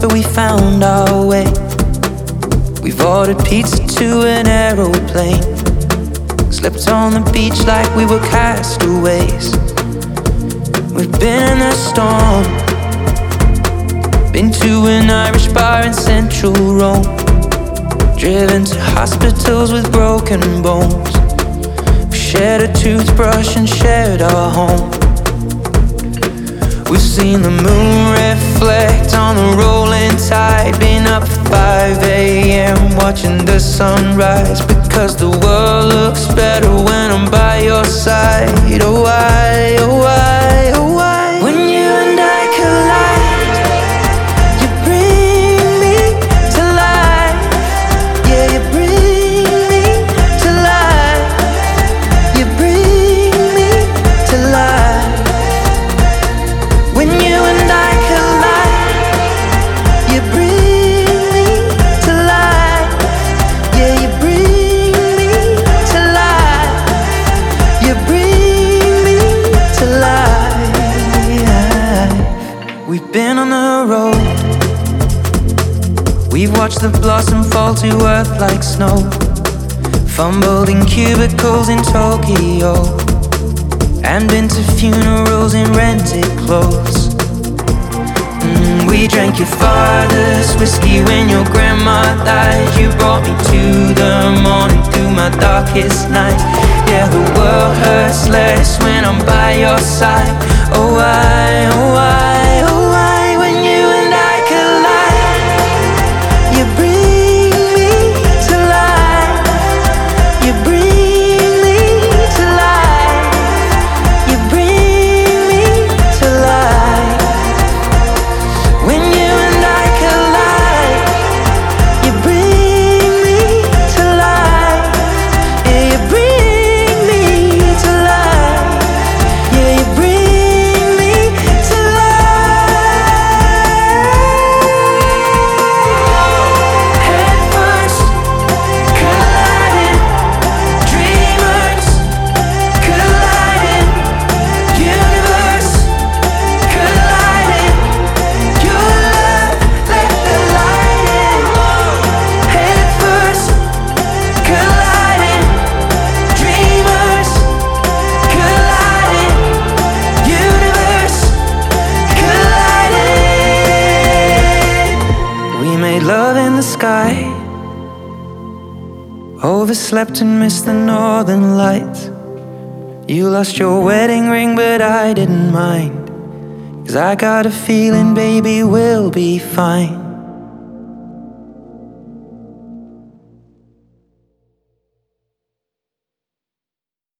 but we found our way. We've ordered pizza to an aeroplane. Slept on the beach like we were castaways. We've been in the storm. Been to an Irish bar in central Rome. Driven to hospitals with broken bones. We shared a toothbrush and shared our home. We've seen the moon reflect on the rolling watching the sunrise. Because the world looks better We've watched the blossom fall to earth like snow. Fumbled in cubicles in Tokyo. And been to funerals in rented clothes. Mm, we drank your father's whiskey when your grandma died. You brought me to the morning through my darkest night. Yeah, the world hurts less when I'm by your side. Oh, why, oh, why, sky. Overslept and missed the northern lights. You lost your wedding ring, but I didn't mind. Cause I got a feeling, baby, we'll be fine.